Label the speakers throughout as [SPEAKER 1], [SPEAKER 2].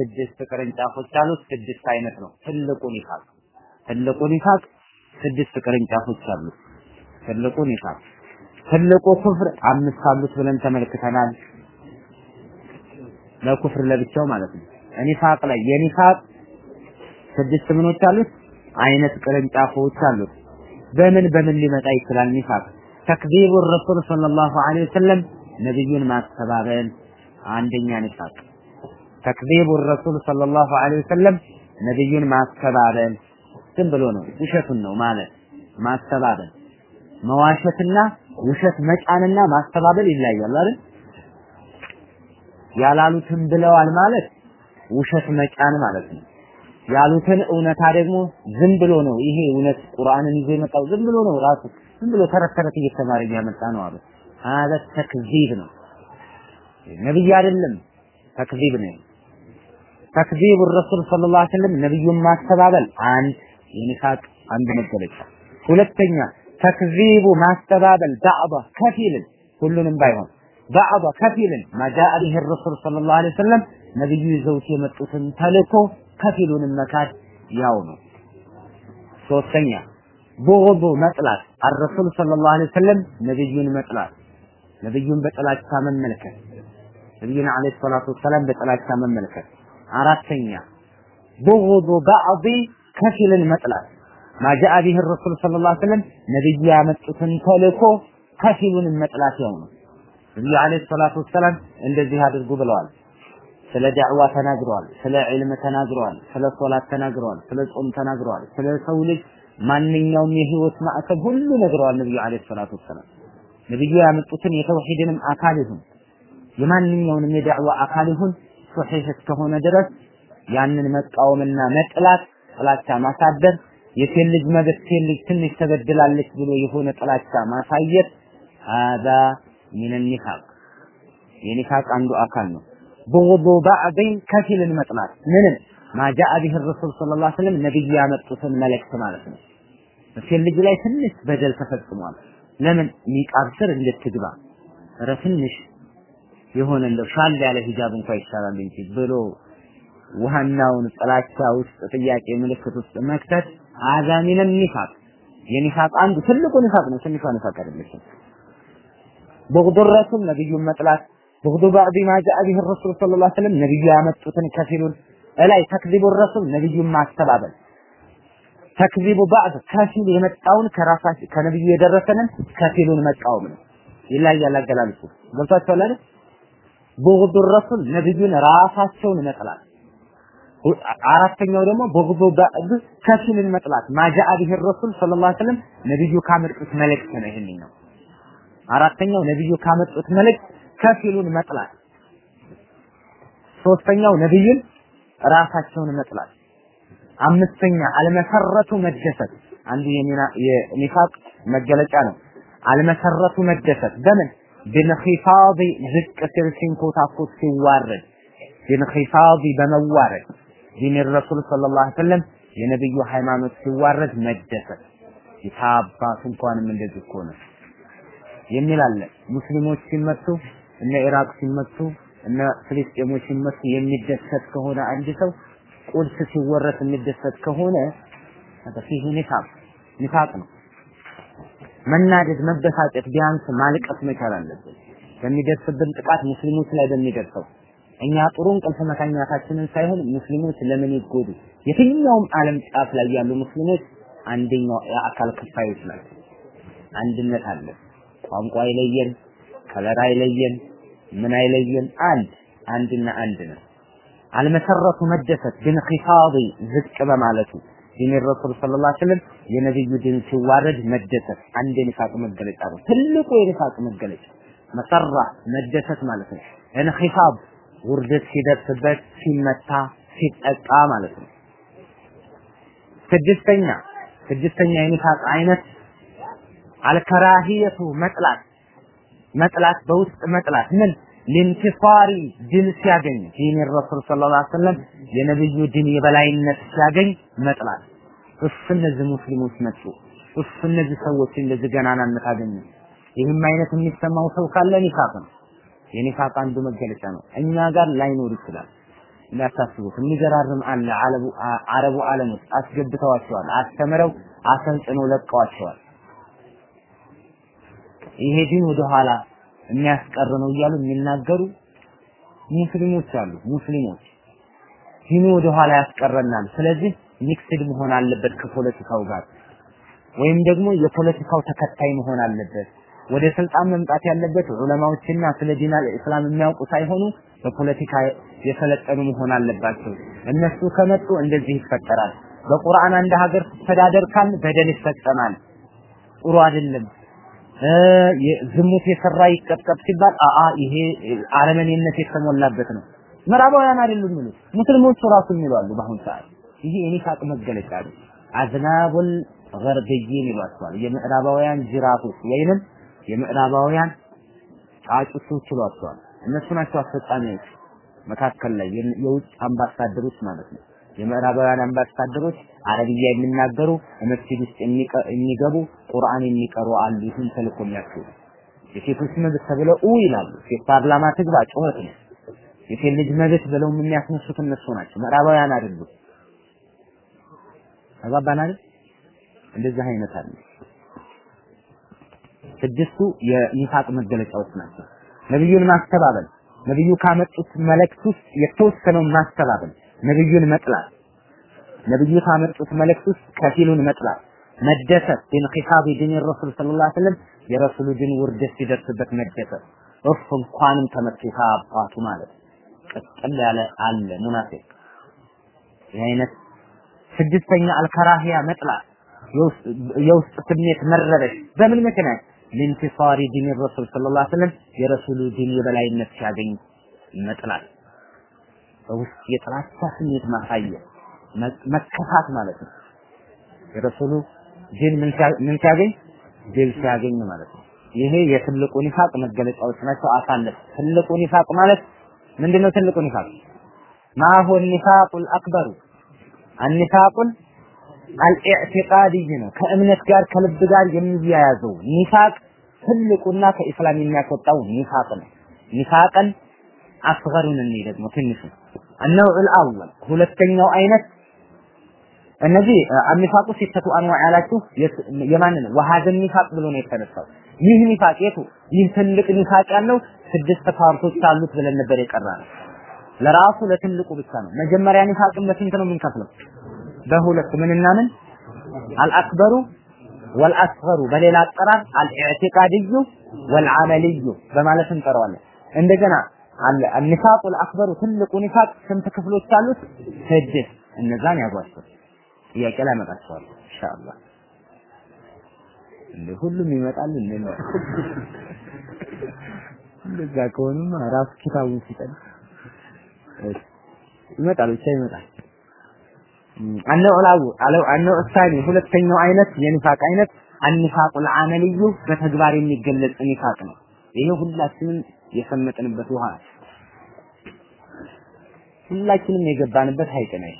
[SPEAKER 1] ስድስት ቅርንጫፎች አሉት። ስድስት አይነት ነው ትልቁ ኒፋቅ። ትልቁ ኒፋቅ ስድስት ቅርንጫፎች አሉት። ትልቁ ኒፋቅ ትልቁ ኩፍር አምስት አሉት ብለን ተመልክተናል። ለኩፍር ለብቻው ማለት ነው። ኒፋቅ ላይ የኒፋቅ ስድስት ምኖች አሉት አይነት ቅርንጫፎች አሉት። በምን በምን ሊመጣ ይችላል ኒፋቅ? ተክዚቡ ረሱል ሰለላሁ ዐለይሂ ወሰለም ነብዩን ማስተባበል አንደኛ ኒፋቅ። ተክዚቡ ረሱል ሰለላሁ ዐለይሂ ወሰለም ነብዩን ማስተባበል ዝም ብሎ ነው ውሸቱን ነው ማለት ማስተባበል። መዋሸትና ውሸት መጫንና ማስተባበል ይለያያል አይደል? ያላሉትን ብለዋል ማለት ውሸት መጫን ማለት ነው። ያሉትን እውነታ ደግሞ ዝም ብሎ ነው ይሄ እውነት ቁርአንን ይዞ የመጣው ዝም ብሎ ነው ራሱ ዝም ብሎ ተረት ተረት እየተማረ እያመጣ ነው አሉ። ሀዘ ተክዚብ ነው። ነብይ አይደለም ተክዚብ ነው። ተክዚብ ረሱል ሰለላሁ ዐለይሂ ወሰለም ነብዩን ማስተባበል አንድ የኒፋቅ አንድ መገለጫ። ሁለተኛ ተክዚቡ ማስተባበል ባዕዳ ከፊልን ሁሉንም ባይሆን ባዕዳ ከፊልን ማጃአ ቢህ ረሱል ሰለላሁ ዐለይሂ ወሰለም ነብዩ ይዘውት የመጡትን ተልእኮ ከፊሉንም መካድ ያው ነው። ሶስተኛ ቦغض መጥላት አረሱል ሰለላሁ ዐለይሂ ወሰለም ነብዩን መጥላት ነብዩን በጥላቻ መመልከት ነብዩን ዐለይሂ ሰላቱ ወሰላም በጥላቻ መመልከት አራተኛ ቡغض بعض ከፊልን መጥላት ማጃአ ቢህ ረሱል ሰለላሁ ዐለይሂ ወሰለም ነብዩ ያመጡትን ተልእኮ ከፊሉን መጥላት ያው ነው። ነብዩ ዐለይሂ ሰላቱ ወሰላም እንደዚህ አድርጉ ብለዋል። ስለ ዳዕዋ ተናግረዋል፣ ስለ ዒልም ተናግረዋል፣ ስለ ሶላት ተናግረዋል፣ ስለ ጾም ተናግረዋል፣ ስለ ሰው ልጅ ማንኛውም የህይወት ማዕከል ሁሉ ነግረዋል። ነብዩ ዐለይሂ ሰላቱ ወሰላም ነብዩ ያመጡትን የተውሂድንም አካል ይሁን የማንኛውንም የዳዕዋ አካል ይሁን ሶሒህ እስከሆነ ድረስ ያንን መቃወምና መጥላት፣ ጥላቻ ማሳደር፣ የሴት ልጅ መብት ሴት ልጅ ትንሽ ተበድላለች ብሎ የሆነ ጥላቻ ማሳየት ሀዛ ሚን ኒፋቅ የኒፋቅ አንዱ አካል ነው። በወዶ ባዕድን ከፊልን መጥላት ምንም ማጃአ ቢህ ረሱል ሰለላሁ ዐለይሂ ወሰለም ነብይ ያመጡትን መልእክት ማለት ነው። በሴት ልጅ ላይ ትንሽ በደል ተፈጽሟል። ለምን ኒቃብ ስር እንድትግባ ኧረ ትንሽ የሆነ እንደው ሻል ያለ ሂጃብ እንኳን ይሻላል እንጂ ብሎ ዋናውን ጥላቻ ውስጥ ጥያቄ ምልክት ውስጥ መክተት አዛሚነ ኒፋቅ የኒፋቅ አንዱ ትልቁ ኒፋቅ ነው። ትንሿ ኒፋቅ አይደለችም። ረሱል ነብዩን መጥላት በግዱ ባዕድ ማ ጃአ ቢህ ረሱል ሰለላሁ ዐለይሂ ወሰለም ነብዩ ያመጡትን ከፊሉን እላይ ተክዚቡ ረሱል ነብዩን ማስተባበል ተክዚቡ ባዕድ ከፊል የመጣውን ከራሳችን ከነብዩ የደረሰንን ከፊሉን መቃወም ነው። ይለያያል አገላለጹ። ገብቷችኋል አይደል? በግዱ ረሱል ነብዩን ራሳቸውን መጥላት። አራተኛው ደግሞ በግዱ ባዕድ ከፊልን መጥላት። ማጃአ ቢህ ረሱል ሰለላሁ ዐለይሂ ወሰለም ነብዩ ካመጡት መልእክት ነው ይሄንኛው። አራተኛው ነብዩ ካመጡት መልእክት ከፊሉን መጥላት። ሶስተኛው ነብዩን ራሳቸውን መጥላት። አምስተኛ አልመሰረቱ መደሰት። አንዱ የኒፋቅ መገለጫ ነው። አልመሰረቱ መደሰት። በምን ቢንኺፋድ ዝቅ ሲል ሲንኮታኮት ሲዋረድ بانخفاض በመዋረድ دين الرسول صلى الله عليه وسلم የነብዩ ሃይማኖት ሲዋረድ መደሰት የታባቱ እንኳንም እንደዚህ እኮ ነው የሚል አለ። ሙስሊሞች ሲመቱ እነ ኢራቅ ሲመቱ እነ ፍልስጤሞች ሲመቱ የሚደሰት ከሆነ አንድ ሰው ቁድስ ሲወረስ የሚደሰት ከሆነ فيه نفاق ኒፋቅ ነው። መናደድ መበሳጨት ቢያንስ ማልቀስ መቻል አለብን። በሚደርስብን ጥቃት ሙስሊሞች ላይ በሚደርሰው እኛ ጥሩ እንቅልፍ መተኛታችንን ሳይሆን ሙስሊሞች ለምን ይጎዱ? የትኛውም ዓለም ጫፍ ላይ ያሉ ሙስሊሞች አንደኛው የአካል ክፋዮች ናቸው። አንድነት አለ። ቋንቋ አይለየን color አይለየን ምን አይለየን? አንድ አንድና አንድ ነው። المسرة መደሰት بانخفاض ዝቅ በማለቱ دين الرسول صلى الله عليه وسلم የነብዩ ዲን ሲዋረድ መደሰት አንድ የኒፋቅ መገለጫ ነው። ትልቁ የኒፋቅ መገለጫ مسرة መደሰት ማለት ነው። انخفاض ውርደት ሲደርስበት ሲመታ ሲጠቃ ማለት ነው። ስድስተኛ ስድስተኛ የኒፋቅ አይነት الكراهية መጥላት መጥላት በውስጥ መጥላት ምን لانتصار ድል ሲያገኝ دين الرسول صلى الله عليه وسلم የነብዩ ዲን የበላይነት ሲያገኝ መጥላት እፍ እነዚህ ሙስሊሞች መጡ። እፍ እነዚህ ሰዎች እንደዚህ ገናናነት አገኙ ይህም አይነት የሚሰማው ሰው ካለ ኒፋቅ ነው። የኒፋቅ አንዱ መገለጫ ነው። እኛ ጋር ላይኖር ይችላል። እንዳታስቡት የሚገራርም አለ። አለቡ አረቡ ዓለም ውስጥ አስገብተዋቸዋል አስተምረው አሰልጥነው ለቀዋቸዋል። ይሄ ግን ወደ ኋላ የሚያስቀር ነው እያሉ የሚናገሩ ሙስሊሞች አሉ። ሙስሊሞች ዲኑ ወደ ኋላ ያስቀረናል። ስለዚህ mixed መሆን አለበት ከፖለቲካው ጋር። ወይም ደግሞ የፖለቲካው ተከታይ መሆን አለበት። ወደ ስልጣን መምጣት ያለበት ዑለማዎችና ስለ دين الإسلام የሚያውቁ ሳይሆኑ በፖለቲካ የሰለጠኑ መሆን አለባቸው። እነሱ ከመጡ እንደዚህ ይፈጠራል። በቁርአን አንድ ሀገር ተዳደር ካል በደል ይፈጸማል። ጥሩ አይደለም ዝሙት የሰራ ይቀጥቀጥ ሲባል አአ ይሄ አረመኔነት የተሞላበት ነው። ምዕራባውያን አይደሉም የሚሉት። ሙስሊሞቹ ራሱ የሚሉ አሉ በአሁን ሰዓት። ይሄ የኒፋቅ መገለጫ ነው። አዝናቡል ገርብይን ይሏቸዋል። የምዕራባውያን ጅራፎች ወይንም የምዕራባውያን ጫጩቶች ይሏቸዋል። እነሱ ናቸው አስፈጻሚዎች መካከል ላይ የውጭ አምባሳደሮች ማለት ነው የምዕራባውያን አምባሳደሮች አረብያ የሚናገሩ መስጊድ ውስጥ የሚገቡ ቁርአን የሚቀሩ አሉ። ይህን ተልኮ የሚያስቡ የሴቶች መብት ተብለው ኡ ይላሉ። ሴት ፓርላማ ትግባ ጩኸት ነው። የሴት ልጅ መብት ብለው የሚያስነሱት እነሱ ናቸው። ምዕራባውያን አይደሉም። ተግባባን እንደዚህ አይነት አለ። ስድስቱ የኒፋቅ መገለጫዎች ናቸው። ነብዩን ማስተባበል ነብዩ ካመጡት መልእክት ውስጥ የተወሰነውን ማስተባበል ነብዩን መጥላት። ነብዩ ካመጡት መልእክት ውስጥ ከፊሉን መጥላት። መደሰት بانخفاض دين الرسول صلى الله عليه وسلم የረሱሉ ዲን ውርደት ሲደርስበት መደሰት። እፍ እንኳንም ተመቱ አባቱ ማለት ቅጥል ያለ አለ ሙናፊቅ። ይህ ስድስተኛ الكراهية መጥላት የውስጥ ስሜት መረበሽ። በምን ምክንያት? لانتصار دين الرسول صلى الله عليه وسلم የረሱሉ ዲን የበላይነት ሲያገኝ መጥላት በውስጥ የጥላቻ ስሜት ማሳየት መከፋት ማለት ነው። የረሱሉ ዲን ምን ሲያገኝ? ድል ሲያገኝ ማለት ነው። ይሄ የትልቁ ኒፋቅ መገለጫዎች ናቸው። አሳለፍ። ትልቁ ኒፋቅ ማለት ምንድነው? ትልቁ ኒፋቅ ማሁ ኒፋቁል አክበሩ። አኒፋቁል አልኢዕቲቃድይ ነው። ከእምነት ጋር ከልብ ጋር የሚያያዘው ኒፋቅ ትልቁና ከኢስላም የሚያስወጣው ኒፋቅ ነው። ኒፋቅን አስገሩን እኔ ደግሞ ትንሹ النوع الأول ሁለተኛው አይነት እነዚህ አኒፋቁ ሲተቱ አንዋ ያላችሁ የማን ነው ወሃዘን ኒፋቅ ብሎ ነው የተነሳው ይህ ኒፋቅ የቱ ይህ ትልቅ ኒፋቅ ያለው ስድስት ፓርቶች አሉት ብለን ነበር የቀራነው ለራሱ ለትልቁ ብቻ ነው መጀመሪያ ኒፋቅን በስንት ነው የምንከፍለው በሁለት ምንና ምን አልአክበሩ ወልአስገሩ በሌላ አጠራር አልኢዕቲቃድዩ ወልዓመልዩ በማለት እንጠራዋለን እንደገና አለ ንፋቁል አክበሩ ትልቁ ኒፋቅ ስንት ክፍሎች አሉት? ስድስት። እነዛን ያዟቸው። ጥያቄ ላይ አመጣቸዋለሁ ኢንሻአላህ። እንደ ሁሉም ይመጣል እንዴ? እንደዛ ከሆነማ ራሱ ኪታቡን ሲጠል ይመጣል ብቻ ይመጣል። አነው አላው አለው አነው እስታኒ ሁለተኛው አይነት የኒፋቅ አይነት አንፋቁል አመልዩ በተግባር የሚገለጽ ኒፋቅ ነው። ይሄ ሁላችንም የሰመጥንበት ውሃ ነው። ሁላችንም የገባንበት ሀይቅ ነው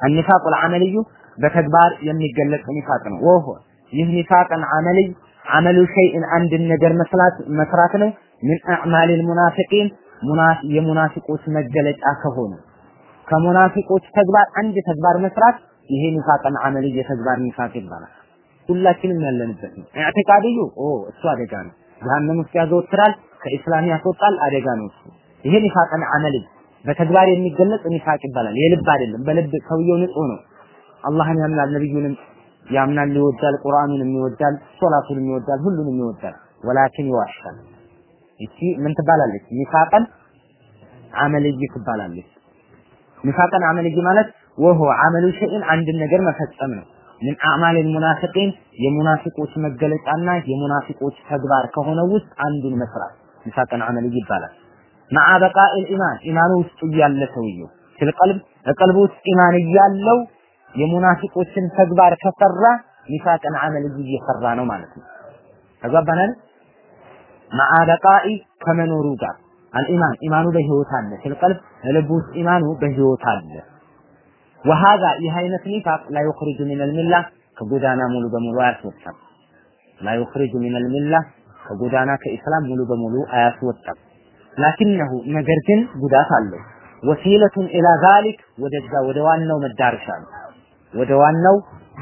[SPEAKER 1] አኒፋቁል አመልዩ በተግባር የሚገለጽ ኒፋቅ ነው። ወሆ ይህ ኒፋቅን አመልይ አመሉ ሸይእን አንድን ነገር መስራት መስራት ነው። ምን አዕማሊል ሙናፊቂን ሙናፊ የሙናፊቆች መገለጫ ከሆኑ ከሙናፊቆች ተግባር አንድ ተግባር መስራት ይሄ ኒፋቅን አመልይ የተግባር ኒፋቅ ይባላል። ሁላችንም ያለንበት ነው። ኢዕቲቃድዩ ኦ እሱ አደጋ ነው። ጀሃነም ውስጥ ያዘወትራል ከኢስላም ያስወጣል አደጋ ነው እሱ። ይሄ ኒፋቅን አመልይ በተግባር የሚገለጽ ኒፋቅ ይባላል። የልብ አይደለም በልብ ሰውየው ንጹህ ነው። አላህን ያምናል ነብዩንም ያምናል ይወዳል ቁርአኑንም ይወዳል ሶላቱንም ይወዳል ሁሉንም ይወዳል። ወላኪን ይዋሻል። እቺ ምን ትባላለች? ኒፋቀን አመልይ ትባላለች። ኒፋቀን አመልይ ማለት ወሆ አመሉ ሸይን አንድን ነገር መፈጸም ነው። ምን አዕማል ሙናፊቂን የሙናፊቆች መገለጫና የሙናፊቆች ተግባር ከሆነ ውስጥ አንዱን መስራት ኒፋቀን አመልይ ይባላል መዓ በቃኢል ኢማን ኢማኑ ውስጥ እያለ ሰውየው ፊልቀልብ በቀልቡ ውስጥ ኢማን እያለው የሙናፊቆችን ተግባር ከሰራ ኒፋቅን አመል እየሰራ ነው ማለት ነው። ተግባባናል? مع بقاء ከመኖሩ ጋር الإيمان ኢማኑ በህይወት አለ። في القلب ልብ ውስጥ ኢማኑ በህይወት አለ። ወሃዛ ይህ አይነት ኒፋቅ لا يخرج من الملة ከጎዳና ሙሉ በሙሉ አያስወጣም። لا يخرج من الملة ከጎዳና ከኢስላም ሙሉ በሙሉ አያስወጣም። ላኪነሁ ነገር ግን ጉዳት አለው። ወሲለቱን ኢላ ዛሊክ ወደዛ ወደ ዋናው መዳረሻ ነው። ወደ ዋናው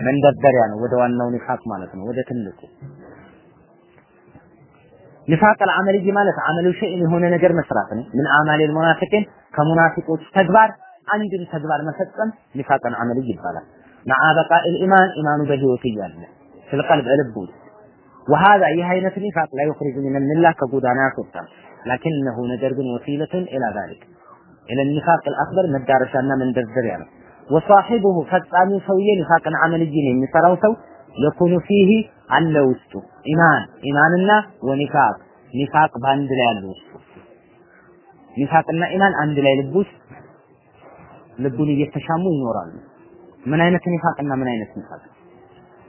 [SPEAKER 1] መንደርደሪያ ነው። ወደ ዋናው ኒፋቅ ማለት ነው። ወደ ትልቁ ኒፋቅ አልዓመልይ ማለት አመሉ ሸይን የሆነ ነገር መስራት ነው። ምን አማሊል ሙናፊቂን ከሙናፊቆች ተግባር አንድን ተግባር መፈጸም ኒፋቅን አመልይ ይባላል። መዓ በቃኢል ኢማን ኢማኑ በህይወት እያለ ፊልቀልብ ልብ ውስጥ وهذا ይህ አይነት ኒፋቅ ላ ዩኽሪጁ ሚን ሚላህ ከጎዳና ያስወጣል። ላኪንነሁ ነገር ግን ወሲለቱን ኢላ ዛሊክ ኢለ ኒፋቅ አልአክበር መዳረሻና መንደርደሪያ ነው። ወሳሒቡሁ ፈጻሚው ሰውዬ ኒፋቅን አመልይን የሚሰራው ሰው የኩኑ ፊህ አለ ውስጡ ኢማን ኢማንና ወኒፋቅ ኒፋቅ በአንድ ላይ አለ ውስጡ ኒፋቅና ኢማን አንድ ላይ ልብ ውስጥ ልቡን እየተሻሙ ይኖራሉ። ምን አይነት ኒፋቅና ምን አይነት ኒፋቅ?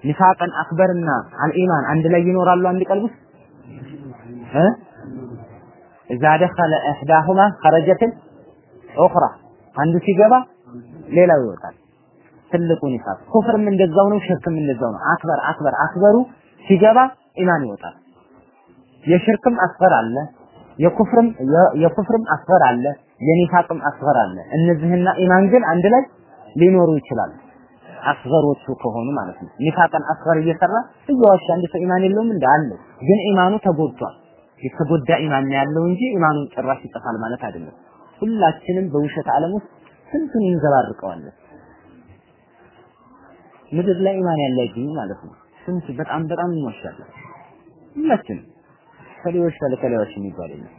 [SPEAKER 1] ኒፋቅን አክበርና አልኢማን አንድ ላይ ይኖራሉ አንድ ቀልብ ውስጥ እ እዛ ደኸለ ኢህዳሁማ ኸረጀት ኡኽራ አንዱ ሲገባ ሌላው ይወጣል። ትልቁ ኒፋቅ ኩፍርም እንደዛው ነው፣ ሽርክም እንደዛው ነው። أكبر أكبر አክበሩ ሲገባ ኢማን ይወጣል። የሽርክም أصغر አለ፣ የኩፍርም የኩፍርም أصغر አለ፣ የኒፋቅም أصغر አለ። እነዚህና ኢማን ግን አንድ ላይ ሊኖሩ ይችላሉ። አስገሮቹ ከሆኑ ማለት ነው። ኒፋቅን أصغر እየሰራ እየዋሻ አንድ ሰው ኢማን የለውም እንደ አለ፣ ግን ኢማኑ ተጎድቷል። የተጎዳ ኢማን ነው ያለው እንጂ ኢማኑን ጭራሽ ይጠፋል ማለት አይደለም። ሁላችንም በውሸት ዓለም ውስጥ ስንቱን እንዘባርቀዋለን። ምድር ላይ ኢማን ያለ አይገኝ ማለት ነው። ስንት በጣም በጣም እንዋሻለን። ሁላችንም ከሌዎች ከሌዎች የሚባል የለም።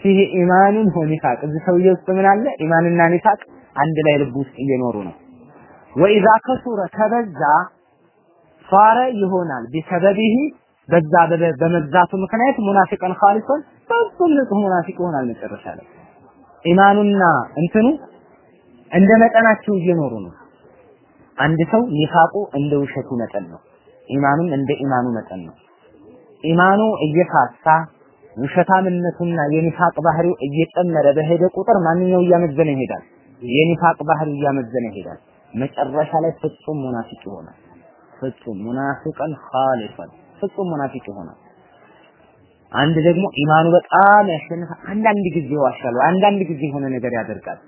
[SPEAKER 1] ይሄ ኢማኑን ሆኒፋቅ እዚህ ሰውዬ ውስጥ ምን አለ? ኢማንና ኒፋቅ አንድ ላይ ልብ ውስጥ እየኖሩ ነው። ወኢዛ ከሱረ ከበዛ ሷረ ይሆናል ቢሰበቢሂ በዛ በመብዛቱ ምክንያት ሙናፊቀን ኻሊሶን ፍጹም ንጹህ ሙናፊቅ ይሆናል መጨረሻ ላይ ኢማኑና እንትኑ እንደ መጠናቸው እየኖሩ ነው። አንድ ሰው ኒፋቁ እንደ ውሸቱ መጠን ነው። ኢማኑም እንደ ኢማኑ መጠን ነው። ኢማኑ እየፋሳ ውሸታምነቱና የኒፋቅ ባህሪው እየጨመረ በሄደ ቁጥር ማንኛው እያመዘነ ይሄዳል። የኒፋቅ ባህሪው እያመዘነ ይሄዳል። መጨረሻ ላይ ፍጹም ሙናፊቅ ይሆናል። ፍጹም ሙናፊቀን ኻሊፈን ፍጹም ሙናፊቅ ይሆናል። አንድ ደግሞ ኢማኑ በጣም ያሸንፋል። አንዳንድ ጊዜ ይዋሻል፣ አንዳንድ ጊዜ የሆነ ነገር ያደርጋል።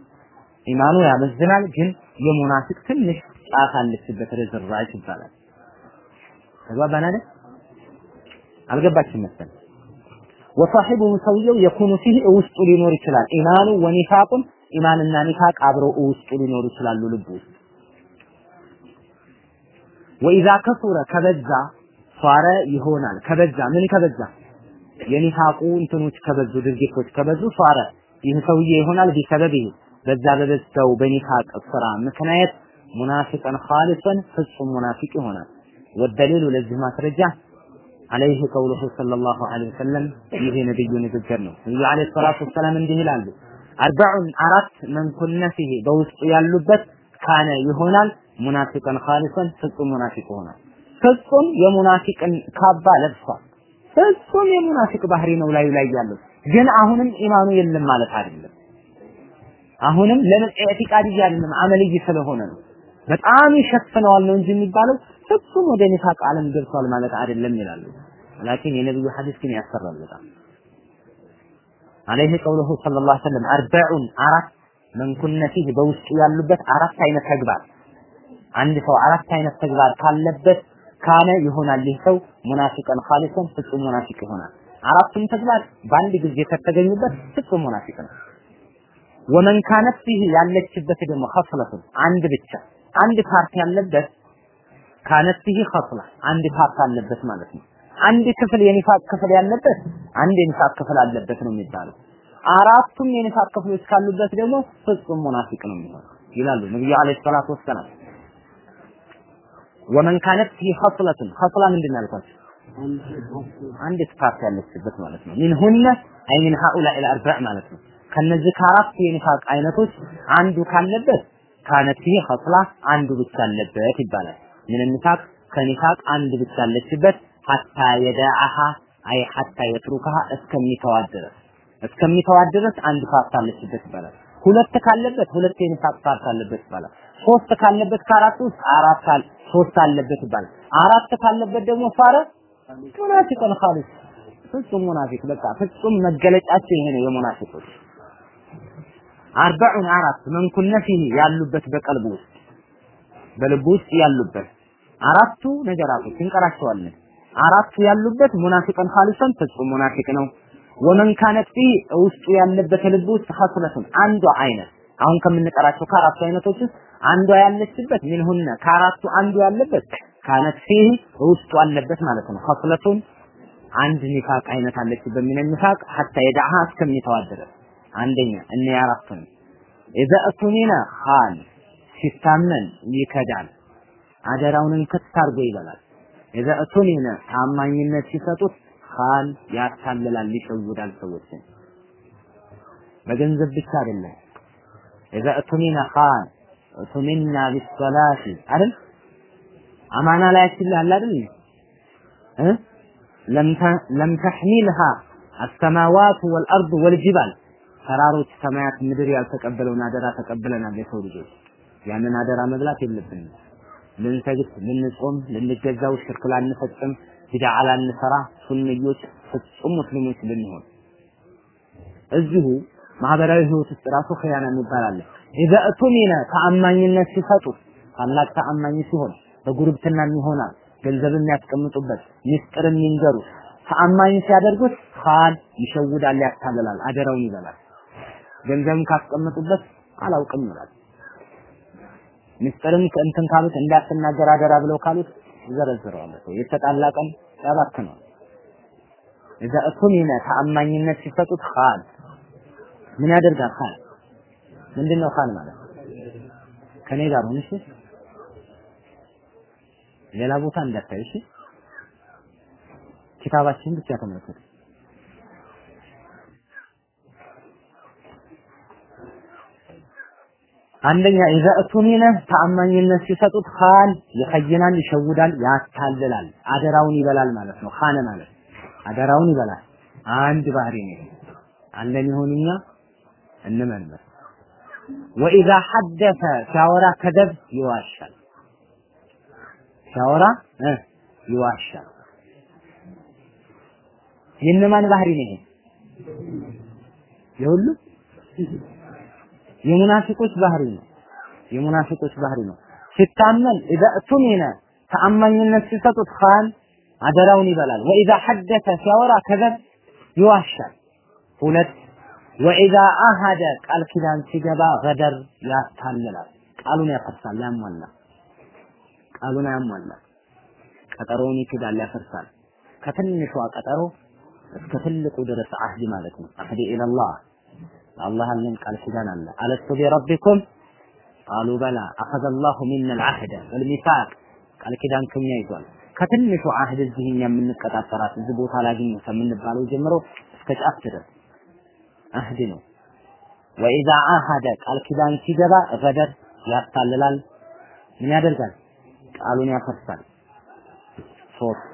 [SPEAKER 1] ኢማኑ ያመዝናል፣ ግን የሙናፊቅ ትንሽ ጫፍ አለችበት፣ ርዝራዥ ይባላል። ተግባባን አይደል? አልገባችም መሰል ወሳሒቡሁ ሰውየው የኩኑ ፊህ ውስጡ ሊኖር ይችላል። ኢማኑ ወኒፋቁን ኢማንና ኒፋቅ አብረው ውስጡ ሊኖሩ ይችላሉ ልቡ ውስጥ ወኢዛ ከሱረ ከበዛ ሷረ ይሆናል። ከበዛ ምን ከበዛ የኒፋቁ እንትኖች ከበዙ ድርጊቶች ከበዙ ሷረ ይህ ሰውዬ ይሆናል ቢሰበብ በዛ በበዛው በኒፋቅ ስራ ምክንያት ሙናፊቀን ኻሊሰን ፍጹም ሙናፊቅ ይሆናል። ወደሊሉ ለዚህ ማስረጃ አለይህ ቀውሉሁ ሰለላሁ ዐለይሂ ወሰለም ይሄ ነብዩ ንግግር ነው። ነብዩ ዐለይሂ ሰላቱ ወሰላም እንዲህ ይላሉ፣ አርበዑን አራት መን ኩነ ፊህ በውስጡ ያሉበት ካነ ይሆናል ሙናፊቀን ኻሊሰን ፍጹም ሙናፊቅ ይሆናል። ፍጹም የሙናፊቅን ካባ ለብሷል። ፍጹም የሙናፊቅ ባህሪ ነው ላዩ ላይ ያለው። ግን አሁንም ኢማኑ የለም ማለት አይደለም። አሁንም ለምን ኢዕቲቃድ አይደለም አመልይ ስለሆነ ነው። በጣም ይሸፍነዋል ነው እንጂ የሚባለው ፍጹም ወደ ኒፋቅ ዓለም ገብቷል ማለት አይደለም ይላሉ። ላኪን የነብዩ ሐዲስ ግን ያሰራል በጣም አለይህ ቀውሉሁ ሰለላሁ ዐለይሂ ወሰለም አርበዑን አራት من كن فيه በውስጡ ያሉበት አራት አይነት ተግባር አንድ ሰው አራት አይነት ተግባር ካለበት كان ይሆናል ይህ ሰው منافقا خالصا ፍጹም ሙናፊቅ ይሆናል። አራቱም ተግባር በአንድ ጊዜ ከተገኙበት ፍጹም ሙናፊቅ ነው። ومن كانت فيه ያለችበት ደግሞ خصلة አንድ ብቻ አንድ part ያለበት كانت فيه خصلة አንድ part አለበት ማለት ነው። አንድ ክፍል የኒፋቅ ክፍል ያለበት አንድ የኒፋቅ ክፍል አለበት ነው የሚባለው። አራቱም የኒፋቅ ክፍሎች ካሉበት ደግሞ ፍጹም ሙናፊቅ ነው የሚሆነው ይላሉ ነብዩ عليه الصلاة والسلام። ومن كانت فيه خصلة خصلة ምንድን ያልኳቸው? አንዲት part ያለችበት ማለት ነው። منهن أي من هؤلاء الأربع ማለት ነው። ከነዚህ ከአራት የኒፋቅ አይነቶች አንዱ ካለበት كانت فيه خصلة አንዱ ብቻ አለበት ይባላል። ምን ኒፋቅ ከኒፋቅ አንድ ብቻ አለችበት حتى يدعها أي حتى يتركها እስከሚተዋት ድረስ እስከሚተዋት ድረስ አንድ part አለችበት ይባላል። ሁለት ካለበት ሁለት የኒፋቅ part አለበት ይባላል። ሶስት ካለበት ከአራት ውስጥ አራት አለ ሶስት አለበት ይባላል። አራት ካለበት ደግሞ صار منافقا خالصا ፍጹም ሙናፊቅ በቃ ፍጹም መገለጫቸው ይሄ ነው የሙናፊቆች أربع አራት من كن فيه ያሉበት በቀልቡ ውስጥ በልቡ ውስጥ ያሉበት አራቱ ነገራቶች እንቀራቸዋለን። አራቱ ያሉበት ሙናፊቀን ኻሊሰን ፍጹም ሙናፊቅ ነው። ወመን ካነት ፊህ ውስጡ ያለበት ልብ ውስጥ ኸስለቱን አንዷ አይነት አሁን ከምንቀራቸው ከአራቱ አይነቶች ውስጥ አንዷ ያለችበት ሚንሁነ ከአራቱ አንዱ ያለበት ካነት ፊህ ውስጡ አለበት ማለት ነው። ኸስለቱን አንድ ኒፋቅ አይነት አለችበት ሚነ ኒፋቅ ሐታ የዳሃ እስከሚተዋት ድረስ አንደኛ እነ ነው። ኢዘ እቱሚነ ኻን ሲታመን ይከዳል፣ አደራውን እንክት አድርጎ ይበላል። ኢዘ እቱሚነ ታማኝነት ሲሰጡት ኻን ያታልላል፣ ይሸውዳል ሰዎችን በገንዘብ ብቻ አይደለም። ኢዘ እቱሚነ ኻን እቱሚና ቢሰላቲ አይደል አማና ላይ ያችላል አይደል እ ለም ተሕሚልሃ አሰማዋት ወልአርድ ወልጅባል ተራሮች፣ ሰማያት፣ ምድር ያልተቀበለውን አደራ ተቀብለናል የሰው ልጆች። ያንን አደራ መብላት የለብንም። ልንሰግድ፣ ልንጾም፣ ልንገዛው፣ ሽርክ ላንፈጽም፣ ቢድዓ ላንሰራ፣ ሱንዮች ፍጹም ሙስሊሞች ልንሆን እዚሁ ማህበራዊ ህይወት ውስጥ ራሱ ኸያና የሚባል አለ። ኢዘ እቱሚነ ተአማኝነት ሲሰጡ ታላቅ ተአማኝ ሲሆን በጉርብትና ይሆናል ገንዘብ የሚያስቀምጡበት ሚስጥር የሚንገሩ ተአማኝ ሲያደርጉት ኻን ይሸውዳል፣ ያታልላል፣ አደራውን ይበላል። ገንዘብም ካስቀምጡበት አላውቅም ይላል። ሚስጥርም ከእንትን ካሉት እንዳትናገር አደራ ብለው ካሉት ይዘረዝረዋል። ሰው የተጣላ ቀን ያባክነዋል። እዛ እቱሚነ ተአማኝነት ሲሰጡት ኻን ምን ያደርጋል? ኻን ምንድን ነው ኻን ማለት? ከኔ ጋር እሺ። ሌላ ቦታ እንዳታይ እሺ። ኪታባችን ብቻ ተመልከቱ። አንደኛ ኢዛ እቱሚነ ተአማኝነት ሲሰጡት ኻን ይኸይናል፣ ይሸውዳል፣ ያታልላል፣ አደራውን ይበላል ማለት ነው። ኻነ ማለት አደራውን ይበላል። አንድ ባህሪ ነው። አለን ይሁንኛ እንመንበት። ወኢዛ ሐደሰ ሲያወራ ከደብ ይዋሻል። ሲያወራ ይዋሻል። የእነማን ባህሪ ነው ይሄ? የሁሉ የሙናፊቆች ባህሪ ነው። የሙናፊቆች ባህሪ ነው። ሲታመን ኢዛ እቱሚነ ተአማኝነት ሲሰጡት ኻን አደራውን ይበላል። ወኢዛ ሐደሰ ሲያወራ ከዘብ ይዋሻል። ሁለት ወኢዛ አሃደ ቃል ኪዳን ሲገባ ገደር ያታልላል። ቃሉን ያፈርሳል፣ ያሟላ ቃሉን ያሟላ ቀጠሮውን ይክዳል፣ ያፈርሳል። ከትንሿ ቀጠሮ እስከ ትልቁ ድረስ አህድ ማለት ነው። አህዲ ኢለላህ አላህ ያለን ቃል ኪዳን አለ። አለስቱ ቢረቢኩም ቃሉ በላ አኸዘ አላሁ ሚና አልዓህደ ወልሚሳቅ ቃል ኪዳን ከኛ ይዟል። ከትንሹ አህድ እዚህ እኛ የምንቀጣጠራት እዚህ ቦታ ላግኝ ከምንባለው ጀምሮ እስከ ጫፍ ድረስ አህድ ነው። ወኢዛ አሃደ ቃል ኪዳን ሲገባ ገደር ያታልላል። ምን ያደርጋል? ቃሉን ያፈርሳል። ሶስት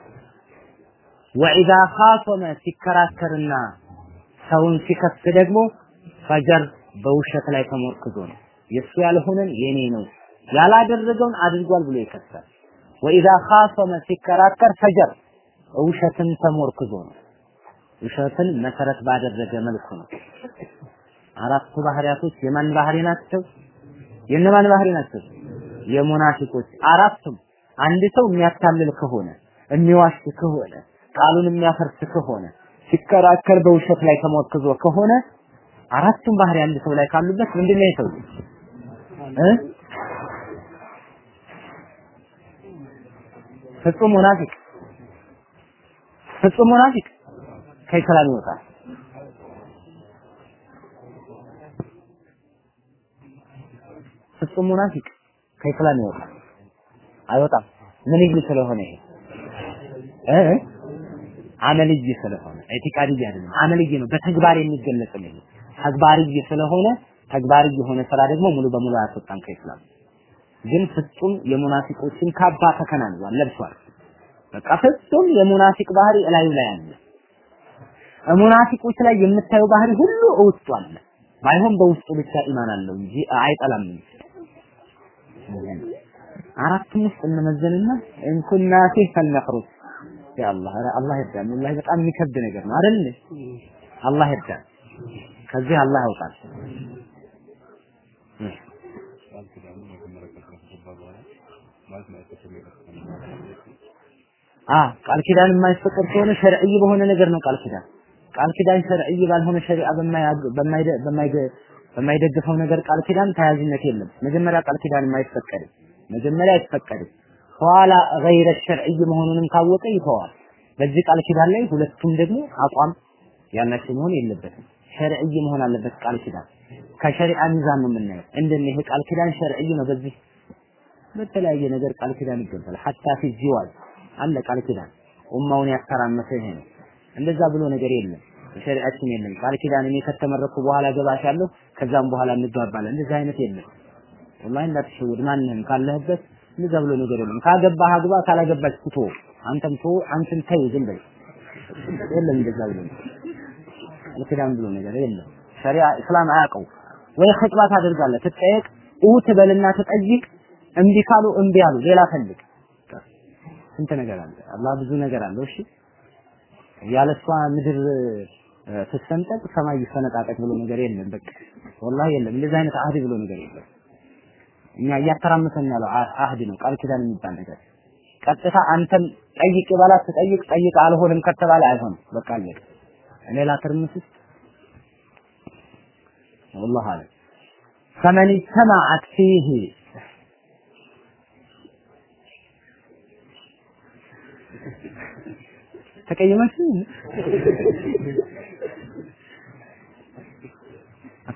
[SPEAKER 1] ወኢዛ ኻሶመ ሲከራከርና ሰውን ሲከስ ደግሞ ፈጀር በውሸት ላይ ተሞርክዞ ነው። የሱ ያልሆነን የኔ ነው ያላደረገውን አድርጓል ብሎ ይከሳል። ወኢዛ ኻሶመ ሲከራከር ፈጀር ውሸትን ተሞርክዞ ነው። ውሸትን መሰረት ባደረገ መልኩ ነው። አራቱ ባህሪያቶች የማን ባህሪ ናቸው? የእነማን ባህሪ ናቸው? የሙናፊቆች አራቱም። አንድ ሰው የሚያታልል ከሆነ የሚዋሽ ከሆነ ቃሉን የሚያፈርስ ከሆነ ሲከራከር በውሸት ላይ ተሞርክዞ ከሆነ አራቱም ባህሪ አንድ ሰው ላይ ካሉበት ምንድነው የሰው እ ፍጹም ሙናፊቅ ፍጹም ሙናፊቅ ከኢስላም ይወጣል። ፍጹም ሙናፊቅ ከኢስላም ይወጣል። አይወጣም። ምን ይል ስለሆነ ይሄ እ አመልይ ስለሆነ ኢቲቃድይ አይደለም፣ አመልይ ነው። በተግባር የሚገለጽ ነው። ተግባርይ ስለሆነ ተግባርይ የሆነ ስራ ደግሞ ሙሉ በሙሉ አያስወጣም ከኢስላም። ግን ፍጹም የሙናፊቆችን ካባ ተከናንቧል፣ ለብሷል። በቃ ፍጹም የሙናፊቅ ባህሪ እላዩ ላይ አለ። ሙናፊቆች ላይ የምታየው ባህሪ ሁሉ ውስጡ አለ። ባይሆን በውስጡ ብቻ ኢማን አለው እንጂ አይጠላም አራቱም ውስጥ እንመዘንና እንኩና ፊህ ፈልነኽሩጅ ያ አላህ ይርዳን። ወላሂ በጣም የሚከብድ ነገር ነው አይደል? አላህ ይርዳን። ከዚህ አላህ ያውጣል።
[SPEAKER 2] ቃል
[SPEAKER 1] ኪዳን የማይፈቀድ ከሆነ ሸርዒ በሆነ ነገር ነው ቃል ኪዳን ቃል ኪዳን ሸርዒ ባልሆነ ሸሪዓ በማይደግፈው ነገር ቃል ኪዳን ተያዥነት የለም። መጀመሪያ ቃል ኪዳን የማይፈቀድም መጀመሪያ አይፈቀድም። ኋላ ገይረ ሸርዒ መሆኑንም ካወቀ ይተዋል። በዚህ ቃል ኪዳን ላይ ሁለቱም ደግሞ አቋም ያላቸው መሆን የለበትም። ሸርዒ መሆን አለበት ቃል ኪዳን ከሸሪዓ ሚዛን ነው የምናየው። እንደነ ይሄ ቃል ኪዳን ሸርዒ ነው። በዚህ በተለያየ ነገር ቃል ኪዳን ይገባል። ሐታ ፊ ጂዋል አለ ቃል ኪዳን ኡማውን ያስተራመሰ ይሄ ነው። እንደዛ ብሎ ነገር የለም። በሸሪዓችን የለም። ቃል ኪዳን እኔ ከተመረኩ በኋላ ገባሻለሁ ከዛም በኋላ እንጋባለን። እንደዛ አይነት የለም። ወላሂ እንዳትሸውድ ማንንም ካለህበት እንደዛ ብሎ ነገር የለም። ካገባህ አግባ፣ ካላገባች ትቶ አንተም ቶ አንተም ተይ ዝም በል። የለም እንደዛ ብሎ ኪዳን ብሎ ነገር የለም። ሸሪዓ እስላም አያውቀው። ወይ ኸጥባ ታደርጋለህ፣ ትጠየቅ፣ ኡ ትበልና ትጠይቅ። እምቢ ካሉ እምቢ አሉ፣ ሌላ ፈልግ። ስንት ነገር አለ። አላህ ብዙ ነገር አለው። እሺ ያለሷ ምድር ስትሰንጠቅ ሰማይ ይፈነጣጠቅ ብሎ ነገር የለም። በቃ ወላሂ የለም። እንደዚህ አይነት አህድ ብሎ ነገር የለም። እኛ እያተራመሰን ያለው አህድ ነው፣ ቃል ኪዳን የሚባል ነገር። ቀጥታ አንተም ጠይቅ ይባላል። ትጠይቅ ጠይቅ አልሆንም ከተባለ አይሆንም። በቃ አለቀ። ሌላ ትርምስ ውስጥ አለ ፈመን ሰማዐት ፊህ ተቀየማችሁ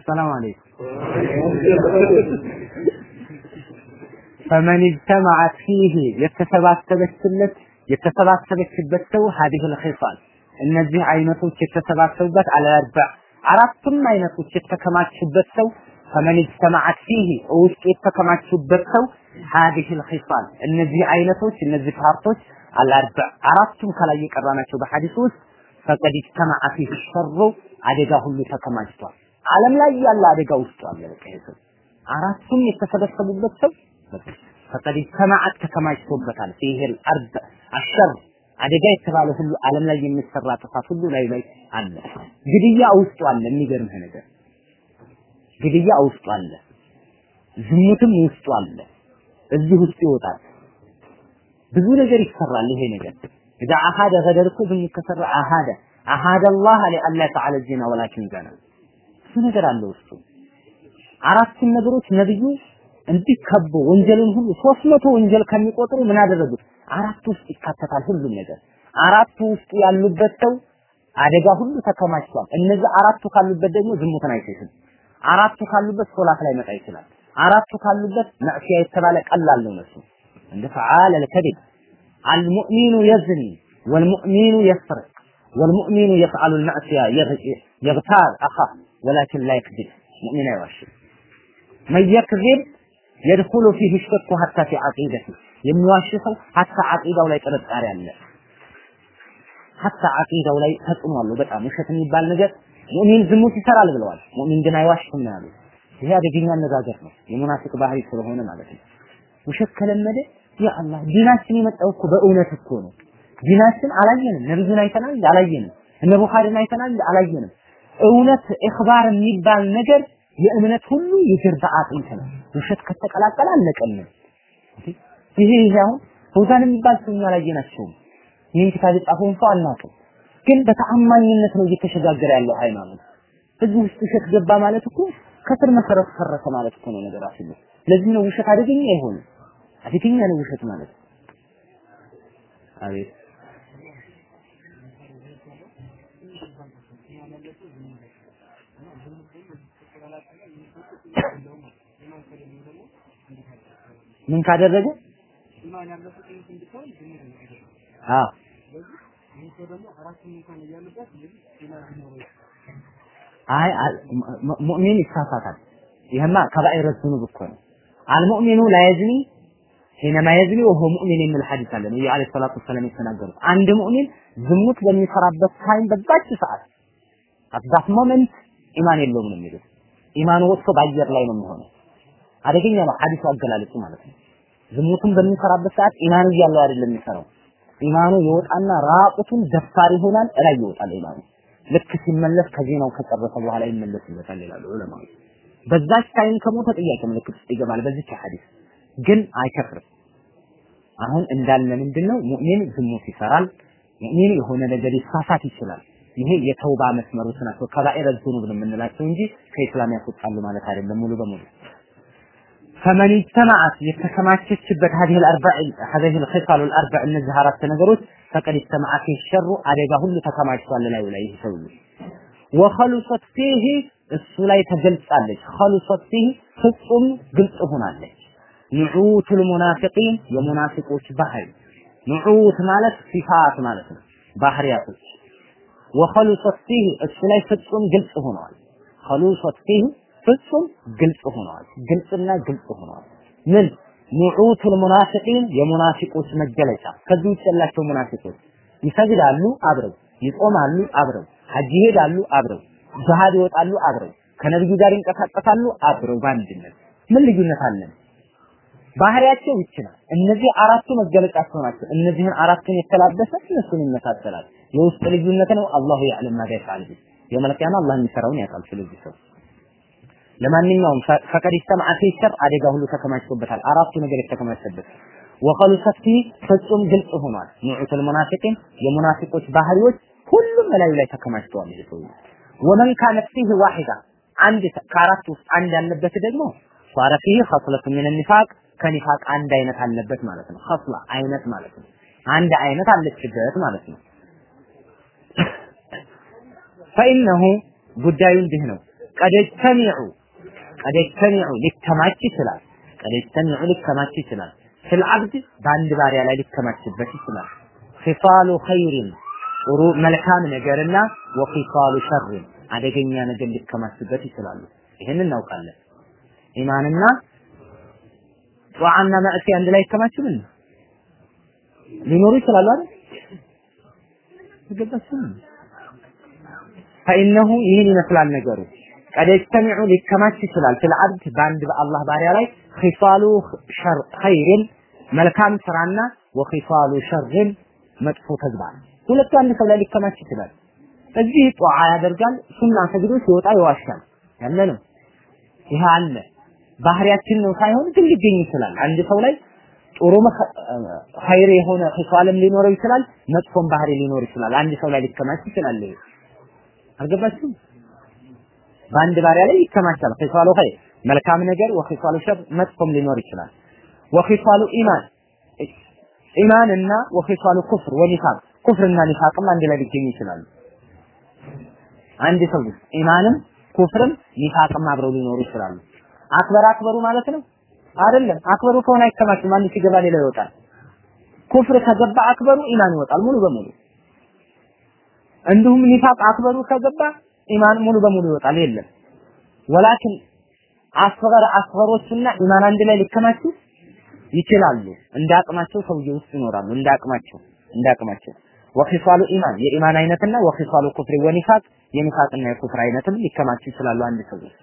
[SPEAKER 1] አሰላሙ አለይኩም ፈመን اجتمعت فيه የተሰባሰበችለት የተሰባሰበችበት ሰው هذه الخصال እነዚህ አይነቶች የተሰባሰቡበት አለ አርባ አራቱም አይነቶች የተከማቹበት ሰው ፈመን اجتمعت فيه ውስጥ የተከማቹበት ሰው هذه الخصال እነዚህ አይነቶች እነዚህ ፓርቶች አልአርባ አራቱም ከላይ የቀራናቸው በሐዲስ ውስጥ ፈቀድ እጅተማዐ ፊህ ሸሩ አደጋ ሁሉ ተከማችቷል። ዓለም ላይ ያለ አደጋ ውስጡ አለ። በቃ አራቱም የተሰበሰቡበት ሰው ፈቀድ እጅተማዐት ተከማችቶበታል። ፊህ አልአርባ አሸር አደጋ የተባለ ሁሉ ዓለም ላይ የሚሰራ ጥፋት ሁሉ ላይ ላይ አለ። ግድያ ውስጡ አለ። የሚገርምህ ነገር ግድያ ውስጡ አለ። ዝሙትም ውስጡ አለ። እዚህ ውስጥ ይወጣል። ብዙ ነገር ይሰራል። ይሄ ነገር ገደር እኮ ዝሙት ከሰራ አሃደ አሃደ አላህ ለአላ ተዓላ ዚና ወላኪን ዘና ብዙ ነገር አለ ውስጡ። አራቱን ነገሮች ነብዩ እንዲህ ከቦ ወንጀልን ሁሉ ሶስት መቶ ወንጀል ከሚቆጥሩ ምን አደረጉት? አራቱ ውስጥ ይካተታል ሁሉም ነገር። አራቱ ውስጥ ያሉበት ሰው አደጋ ሁሉ ተከማችቷል። እነዚህ አራቱ ካሉበት ደግሞ ዝሙትን አይሸሽም። አራቱ ካሉበት ሶላት ላይ መጣ ይችላል። አራቱ ካሉበት መዕሲያ የተባለ ቀላል ነው ነሱ እንደ ፈዓለ ለከዲብ አልሙእሚኑ የዝኒ ወልሙእሚኑ የስርቅ ወልሙእሚኑ የፍዓሉ ልመዕሲያ የግታር አኻ ወላኪን ላ የክዚብ ሙእሚን አይዋሽም መን የክዚብ የድኹሉ ፊህ ሸኩ ሀታ ፊ ዓቂደቲ የሚዋሽ ሰው ሀታ ዓቂዳው ላይ ጥርጣሬ አለ ሀታ ዓቂዳው ላይ ተጽዕኖ አለው በጣም ውሸት የሚባል ነገር ሙእሚን ዝሙት ይሰራል ብለዋል። ሙእሚን ግን አይዋሽም ነው ይሄ አደገኛ አነጋገር ነው። የሙናፊቅ ባህሪ ስለሆነ ማለት ነው። ውሸት ከለመደ ያ አላህ ዲናችን የመጣው እኮ በእውነት እኮ ነው። ዲናችን አላየንም፣ ነብዩን አይተናል አላየንም፣ እነ ቡኻሪን አይተናል አላየንም። እውነት ኢኽባር የሚባል ነገር የእምነት ሁሉ የጀርባ አጥንት ነው። ውሸት ከተቀላቀለ አለቀልን። ይሄ ይሄ አሁን ፈውዛን የሚባል ሰው አላየናቸውም። ይህን ኪታብ የጻፈውን ሰው አናውቅም፣ ግን በተአማኝነት ነው እየተሸጋገረ ያለው ሃይማኖት። እዚህ ውስጥ ውሸት ገባ ማለት እኮ ከስር መሰረቱ ፈረሰ ማለት እኮ ነው ነገራችን። ለዚህ ነው ውሸት አደገኛ አይሆንም። አደገኛ ነው ውሸት ማለት አቤት ምን ካደረገ አዎ አይ ሙእሚን ይሳሳታል። ይሄማ كبائر الذنوب እኮ ነው። المؤمن لا يزني حينما يزني وهو مؤمن የሚል ሐዲስ አለ። ነብዩ عليه الصلاة والسلام የተናገሩት አንድ ሙእሚን ዝሙት በሚሰራበት time በዛች ሰዓት at moment ኢማን የለውም ነው የሚሉት። ኢማኑ ወጥቶ በአየር ላይ ነው የሚሆነው። አደገኛ ነው ሐዲሱ አገላለጹ ማለት ነው። ዝሙቱን በሚሰራበት ሰዓት ኢማኑ እያለው አይደለም የሚሰራው። ኢማኑ ይወጣና ራቁቱን ደፋር ይሆናል፣ እላይ ይወጣል ኢማኑ። ልክ ሲመለስ ከዚናው ከጨረሰ በኋላ ይመለስለታል ይላሉ ዑለማዎች። በዛች time ከሞተ ጥያቄ ምልክት ውስጥ ይገባል። በዚች ሐዲስ ግን አይከፍርም። አሁን እንዳለ ምንድነው ሙእሚን ዝሙት ይሰራል፣ ሙእሚን የሆነ ነገር ይሳሳት ይችላል። ይሄ የተውባ መስመሮች ናቸው። ከባኢረ ዙኑብ ነው የምንላቸው እንጂ ከኢስላም ያስወጣሉ ማለት አይደለም ሙሉ በሙሉ ፈመን እጅተማዓት የተከማቸችበት هذه الاربع هذه الخصال الاربع እነዚህ አራት ነገሮች ፈቀድ እጅተማዓት ሸሩ አደጋ ሁሉ ተከማችቷል ላይ ላይ ይሄ ሰውዬ ወኸሉሰት ፊህ እሱ ላይ ተገልጻለች ኸሉሰት ፊህ ፍጹም ግልጽ ሆናለች ንዑቱል ሙናፊቂን የሙናፊቆች ባህሪ ንዑት ማለት ሲፋት ማለት ነው ባህሪያቶች ወኸሉሰት ፊህ እሱ ላይ ፍጹም ግልጽ ሆነዋል ኸሉሰት ፊህ ፍጹም ግልጽ ሆነዋል ግልጽና ግልጽ ሆነዋል ምን? ንዑቱል ሙናፊቂን የሙናፊቆች መገለጫ። ከዚህ ውጭ ያላቸው ሙናፊቆች ይሰግዳሉ አብረው ይጾማሉ አብረው ሐጅ ይሄዳሉ አብረው ጅሃድ ይወጣሉ አብረው ከነብዩ ጋር ይንቀሳቀሳሉ አብረው በአንድነት። ምን ልዩነት አለን? ባህሪያቸው ይችላል እነዚህ አራቱ መገለጫቸው ናቸው። እነዚህን አራቱን የተላበሰ እነሱን ይመሳሰላል። የውስጥ ልዩነት ነው። አላሁ ያዕለም ማዳ ይፈዓል ቢህ የውመል ቂያማ አላህ የሚሰራውን ያውቃል። ስለዚህ ሰው ለማንኛውም ፈቀድ ይስተማዐ ፊ አደጋ ሁሉ ተከማችቶበታል። አራቱ ነገር የተከማቸበት ወኸሉሰት ፊ ፍጹም ግልጽ ሆኗል። ንዑቱል ሙናፊቂን የሙናፊቆች ባህሪዎች ሁሉም በላዩ ላይ ተከማችተዋል። ይሄ ሰው ወመን ካነት ፊህ ዋሂዳ አንድ ከአራት ውስጥ አንድ ያለበት ደግሞ ሷረ ፊህ ኸስለቱ ሚን ኒፋቅ ከኒፋቅ አንድ አይነት አለበት ማለት ነው። ኸስላ አይነት ማለት ነው። አንድ አይነት አለችበት ማለት ነው። ፈኢነሁ ጉዳዩ እንዲህ ነው። ተሚዑ ቀድ ተሚዑ ሊከማች ይችላል ቀድ ተሚዑ ሊከማች ይችላል ፊል አብድ በአንድ ባሪያ ላይ ሊከማችበት ይችላል ኺሳሉ ኸይሪን ጥሩ መልካም ነገርና ወኺሳሉ ሸርን አደገኛ ነገር ሊከማችበት ይችላሉ ይህን እናውቃለን ኢማንና ጧዓና ማዕሲያ አንድ ላይ ይከማችብን ሊኖሩ ይችላሉ አይደል ተገባችሁ ፈኢነሁ ይህን ይመስላል ነገሩ ቀድ ይጅተሚዑ ሊከማች ይችላል ፊል አብድ በአንድ በአላህ ባሪያ ላይ ኺሳሉ ኸይርን መልካም ስራና ወኺሳሉ ሸርን መጥፎ ተግባር ሁለቱ አንድ ሰው ላይ ሊከማች ይችላል እዚህ ጧዓ ያደርጋል ሱና ሰግዶ ሲወጣ ይዋሻል ያለ ነው አለ ባህሪያችን ነው ሳይሆን ግን ሊገኝ ይችላል አንድ ሰው ላይ ጥሩ ኸይር የሆነ ኺሳልም ሊኖረው ይችላል መጥፎም ባህሪ ሊኖር ይችላል አንድ ሰው ላይ ሊከማች ይችላል ይሄ አልገባችሁም በአንድ ባሪያ ላይ ይከማቻል። ኺሳሉ ኸይር መልካም ነገር وخصال شر መጥፎም ሊኖር ይችላል። وخصال إيمان ኢማን እና وخصال كفر ونفاق ኩፍርና ኒፋቅም አንድ ላይ ሊገኙ ይችላሉ። አንድ ሰው ኢማንም ኩፍርም ኒፋቅም አብረው ሊኖሩ ይችላሉ። አክበር አክበሩ ማለት ነው? አይደለም። አክበሩ ከሆነ አይከማችም። አንድ ሲገባ ሌላ ይወጣል። ኩፍር ከገባ አክበሩ ኢማን ይወጣል ሙሉ በሙሉ። እንዲሁም ኒፋቅ አክበሩ ከገባ ኢማን ሙሉ በሙሉ ይወጣል የለም። ወላኪን አስገር አስገሮችና ኢማን አንድ ላይ ሊከማቹ ይችላሉ። እንደ አቅማቸው ሰውዬ ውስጥ ይኖራሉ። እንደ አቅማቸው ወኺሳሉ ኢማን የኢማን አይነትና ወኺሳሉ ኩፍሪ ወኒፋቅ የኒፋቅና የኩፍር አይነትም ሊከማቹ ይችላሉ አንድ ሰው ውስጥ።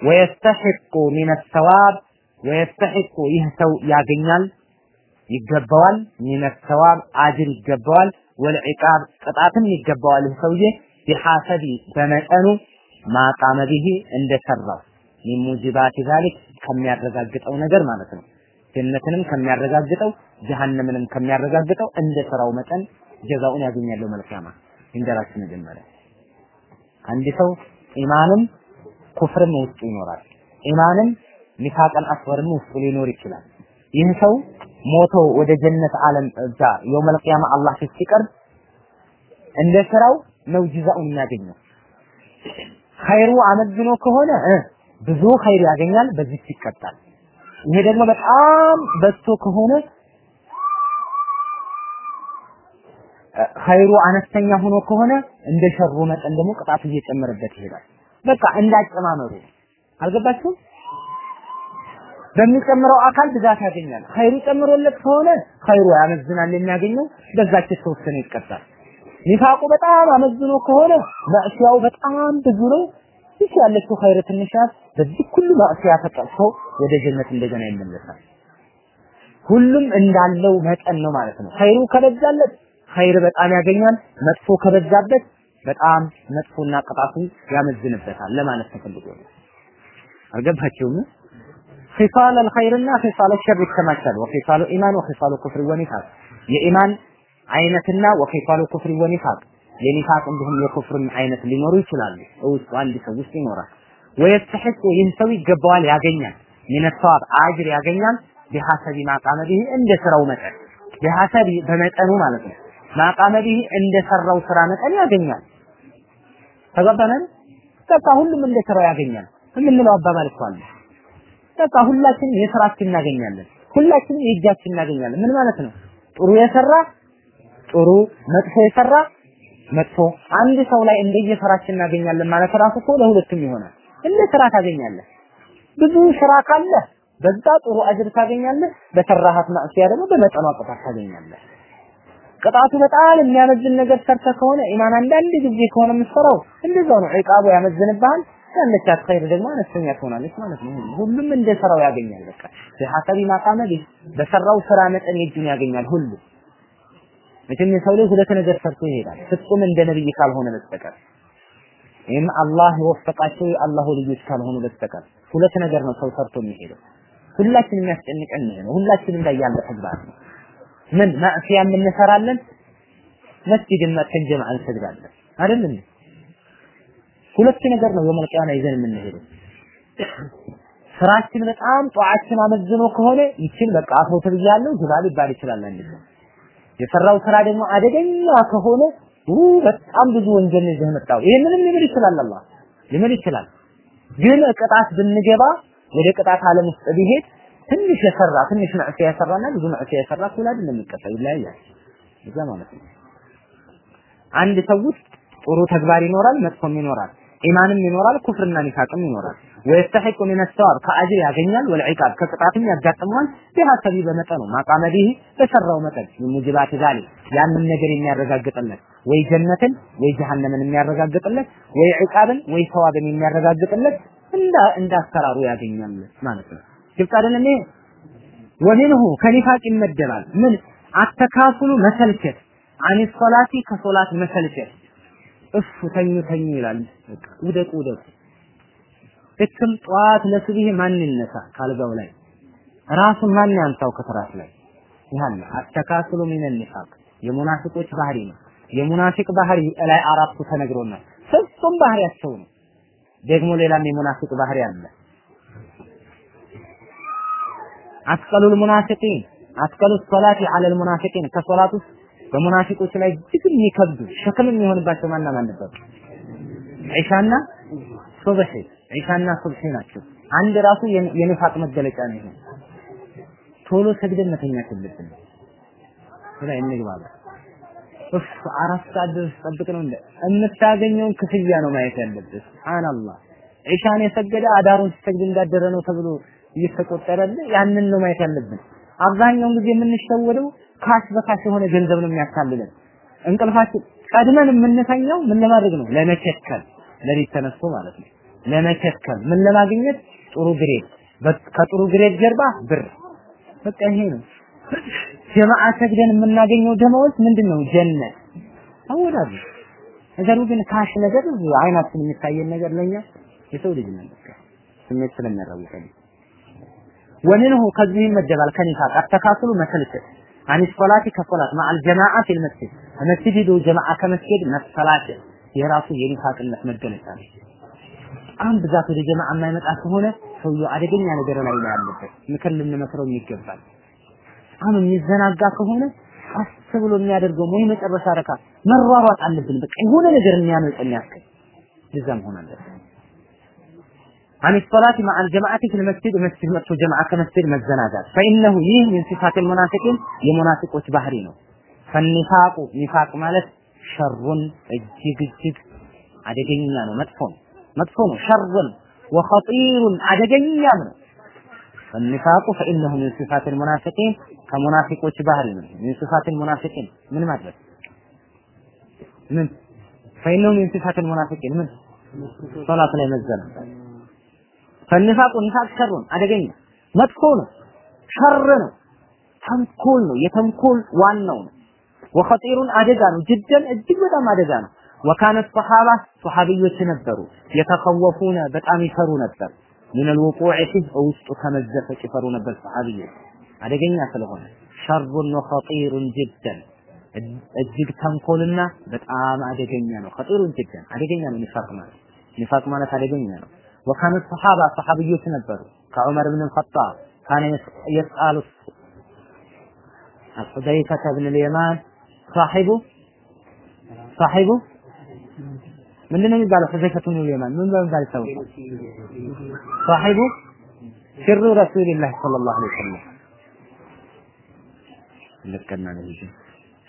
[SPEAKER 1] ወየስተሒቁ ሚነ ሰዋብ ወየስተሒቁ ይህ ሰው ያገኛል ይገባዋል። ሚነ ሰዋብ አጅር ይገባዋል ወልዒቃብ ቅጣትም ይገባዋል ይህ ሰውዬ ቢሐሰቢ በመጠኑ ማቃመ ቢሂ እንደሰራው ሚን ሙጂባት ዛሊክ ከሚያረጋግጠው ነገር ማለት ነው። ጀነትንም ከሚያረጋግጠው ጀሃነምንም ከሚያረጋግጠው እንደ ስራው መጠን ጀዛውን ያገኛል መልካማ እንጀራችን መጀመሪያ አንድ ሰው ኢማንም ኩፍርም ውስጡ ይኖራል። ኢማንም ኒፋቅን አስወርም ውስጡ ሊኖር ይችላል። ይህ ሰው ሞቶ ወደ ጀነት ዓለም እዛ የውመል ቂያማ አላህ ፊት ሲቀርብ እንደ ስራው ነው ጅዛውን የሚያገኘው። ኸይሩ አመዝኖ ከሆነ ብዙ ኸይር ያገኛል በዚህ ይቀጣል። ይሄ ደግሞ በጣም በዝቶ ከሆነ ኸይሩ አነስተኛ ሆኖ ከሆነ እንደ ሸሩ መጠን ደግሞ ቅጣቱ እየጨመረበት ይሄዳል። በቃ እንዳጨማመሩ አልገባችሁም? በሚጨምረው አካል ብዛት ያገኛል። ኸይሩ ጨምሮለት ከሆነ ኸይሩ ያመዝናል የሚያገኘው በዛች የተወሰነ ይቀጣል ኒፋቁ በጣም አመዝኖ ከሆነ ማዕሲያው በጣም ብዙ ነው። ይህ ያለችው ኸይር ትንሽ በዚህ ሁሉ ማዕሲያ ተቀርሶ ወደ ጀነት እንደገና ይመለሳል። ሁሉም እንዳለው መጠን ነው ማለት ነው። ኸይሩ ከበዛለት ኸይር በጣም ያገኛል። መጥፎ ከበዛበት በጣም መጥፎና ቅጣቱ ያመዝንበታል ለማለት ተፈልጎ ነው። አልገባችሁም? خصال الخير ና خصال شر ይከማቻል። وخصال إيمان وخصال كفر ونفاق። የኢማን አይነትና وخصال كفر ونفاق የኒፋቅ እንዲሁም የኩፍርም አይነት ሊኖሩ ይችላሉ። ውስጡ አንድ ሰው ውስጥ ይኖራል። ويستحق ይህን ሰው ይገባዋል፣ ያገኛል። من الثواب አጅር ያገኛል። بحسب ما قام به እንደ ስራው መጠን ቢሐሰቢ በመጠኑ ማለት ነው። ማቃመ ቢሂ እንደ ሰራው ስራ መጠን ያገኛል። ተገባናል? በቃ ሁሉም እንደ ስራው ያገኛል የምንለው አባባል እኮ አለ። በቃ ሁላችንም የስራችን እናገኛለን። ሁላችንም የእጃችን እናገኛለን። ምን ማለት ነው? ጥሩ የሰራ ጥሩ፣ መጥፎ የሰራ መጥፎ። አንድ ሰው ላይ እንደየስራችን እናገኛለን ማለት ራሱ እኮ ለሁለቱም ይሆናል። እንደ ስራ ታገኛለህ። ብዙ ስራ ካለ በዛ ጥሩ አጅር ታገኛለህ። በሰራሃት ማዕሲያ ደግሞ በመጠኗ ቅጣት ታገኛለህ። ቅጣቱ በጣም የሚያመዝን ነገር ሰርተ ከሆነ ኢማን አንዳንድ ጊዜ ከሆነ የምትሰራው እንደዛው ነው። ዒቃቡ ያመዝንብሃል። ያለቻት ኸይር ደግሞ አነስተኛ ትሆናለች ማለት ነው። ሁሉም እንደ ስራው ያገኛል። በቃ በሐሰቢ ማቃመ በሰራው ስራ መጠን የእጁን ያገኛል ሁሉ። መቼም የሰው ልጅ ሁለት ነገር ሰርቶ ይሄዳል፣ ፍጹም እንደ ነብይ ካልሆነ በስተቀር ይህም አላህ የወፈቃቸው የአላሁ ልጆች ካልሆኑ በስተቀር ሁለት ነገር ነው ሰው ሰርቶ የሚሄደው። ሁላችን የሚያስጨንቀን ነው። ሁላችንም ላይ ያለ ተግባር ነው። ምን ማዕሲያ እንሰራለን፣ መስጂድን መጥተን ጀማዓ እንሰግዳለን አይደል? ሁለት ነገር ነው የውመል ይዘን የምንሄደው። ስራችን በጣም ጧዓችን አመዝኖ ከሆነ ይችን በቃ አፍሮ ተብያለሁ ግባ ሊባል ይችላል አንድ የሰራው ስራ ደግሞ አደገኛ ከሆነ በጣም ብዙ ወንጀል ይዘህ መጣው። ይሄንንም ሊምር ይችላል አላህ ሊምር ይችላል። ግን ቅጣት ብንገባ ወደ ቅጣት ዓለም ውስጥ ቢሄድ ትንሽ የሰራ ትንሽ ማዕሲያ የሰራና ብዙ ማዕሲያ የሰራ እኩል አይደለም ይለያያል። እዛ ማለት ነው። አንድ ሰው ጥሩ ተግባር ይኖራል፣ መጥፎም ይኖራል፣ ኢማንም ይኖራል፣ ኩፍርና ኒፋቅም ይኖራል። ወይስተሒቁ ሚነ ሰዋብ ከአጅር ያገኛል፣ ወልዒቃብ ከቅጣትም ያጋጥመዋል። ቢሐሰቢ በመጠኑ ማቃመ ቢሂ በሰራው መጠን ሙጅባት ዛሊክ ያንን ነገር የሚያረጋግጥለት ወይ ጀነትን ወይ ጀሃነምን የሚያረጋግጥለት ወይ ዒቃብን ወይ ሰዋብን የሚያረጋግጥለት እንዳ እንዳሰራሩ ያገኛል ማለት ነው። ግልጽ አይደለም ይሄ? ወሚንሁ ከኒፋቅ ይመደባል። ምን አተካፉሉ መሰልቸት አኒ ሶላቲ ከሶላት መሰልቸት እፍ ተኙ ተኙ ይላል። ውደቁ ውደቁ። ልክም ጠዋት ለሱብህ ማን ይነሳ ካልጋው ላይ ራሱን ማን ያንሳው ከትራስ ላይ ይሃለ አተካፍሉ ሚን ኒፋቅ የሙናፊቆች ባህሪ ነው። የሙናፊቅ ባህሪ ላይ አራቱ ተነግሮናል። ፍጹም ባህሪያቸው ነው። ደግሞ ሌላም የሙናፊቅ ባህሪ አለ። አስቀሉል ሙናፊቂን አስቀሉ ሶላቲ አለል ሙናፊቂን ከሶላት በሙናፊቆች ላይ እጅግ የሚከብዱ ሸክም የሚሆንባቸው ማና ማን ነበሩ? ዒሻና ሱብሒ ዒሻና ሱብሒ ናቸው። አንድ ራሱ የኒፋቅ መገለጫ ነው። ይሄ ቶሎ ሰግደን መተኛት የለብንም። ስለ እንግባባ እፍ አራት ሰዓት ድረስ ጠብቅ ነው እንደ የምታገኘውን ክፍያ ነው ማየት ያለብህ። ሱብሃንአላህ ዒሻን የሰገደ አዳሩን ሲሰግድ እንዳደረ ነው ተብሎ እየተቆጠረልህ ያንን ነው ማየት ያለብን። አብዛኛውን ጊዜ የምንሸወደው cash በ cash የሆነ ገንዘብ ነው የሚያካልለን። እንቅልፋችን ቀድመን የምንተኛው ምን ለማድረግ ነው? ለመቸከል ለሊት ተነስቶ ማለት ነው። ለመቸከል ምን ለማግኘት? ጥሩ grade። ከጥሩ grade ጀርባ ብር። በቃ ይሄ ነው። ጀማዓ ሰግደን የምናገኘው ደመወዝ ምንድን? ጀነት። አወዳዱ ነገሩ ግን cash ነገር አይናችን የሚታየን ነገር ለኛ የሰው ልጅ ነው። በቃ ስሜት ስለሚያራውቀን ومنه ከዚህ ይመደባል ከኒፋቅ التكاسل መሰልቸት አን ሶላቲ ከሶላት ማዓል ጀማዓ ፊል መስጂድ መስጂድ ጀማዓ ከመስጊድ መሰላት የራሱ የኒፋቅነት መገለጫ ነው። በጣም ብዛት ወደ ጀማዓ የማይመጣ ከሆነ ሰውየው አደገኛ ነገር ላይ ነው ያለበት። ምክር ልንመክረው ይገባል። በጣም የሚዘናጋ ከሆነ ቀስ ብሎ የሚያደርገው ወይ መጨረሻ ረካ መሯሯጥ አለብን። በቃ የሆነ ነገር የሚያመልጥ የሚያስከል እንደዛ መሆን አለበት። عن الصلاة مع الجماعة في المسجد مسجد مكتو جماعة كمسجد مزنازات فإنه يه من صفات المنافقين የሙናፊቅ ባህሪ ነው فالنفاق نفاق ማለት ሸሩን እጅግ እጅግ አደገኛ ነው መጥፎ ነው መጥፎ ነው ሸሩን وخطير አደገኛም ነው النفاق فإنه من صفات المنافقين ከሙናፊቆች ባህሪ ነው من صفات المنافقين ምን ማለት ምን فإنه من صفات المنافقين ምን ሶላት ላይ መዘናጋት ፈንፋቁ ንፋቅ ሸሩን አደገኛ መጥፎ ነው ሸር ነው ተንኮል ነው የተንኮል ዋናው ነው ወኸጢሩን አደጋ ነው ጅደን እጅግ በጣም አደጋ ነው ወካነ ሰሃባ ሱሐቢዮች ነበሩ የተኸወፉነ በጣም ይፈሩ ነበር ምን الوقوع فيه ውስጡ ከመዘፈቅ ይፈሩ ነበር ሰሃቢዎች አደገኛ ስለሆነ ሸሩን ወኸጢሩን ጅደን እጅግ ተንኮልና በጣም አደገኛ ነው። ኸጢሩን ጅደን አደገኛ ነው። ኒፋቅ ማለት ኒፋቅ ማለት አደገኛ ነው። ወካነ ሰሃባ ሰሃቢዎች ነበሩ ከዑመር ብን الخطاب كان يسأل حذيفة بن اليمان صاحبه صاحبه ምንድን ነው የሚባለው? حذيفة بن اليمان ምን በመባል ይታወቃል? صاحبه سر رسول الله صلى الله عليه وسلم لكنا نهيجي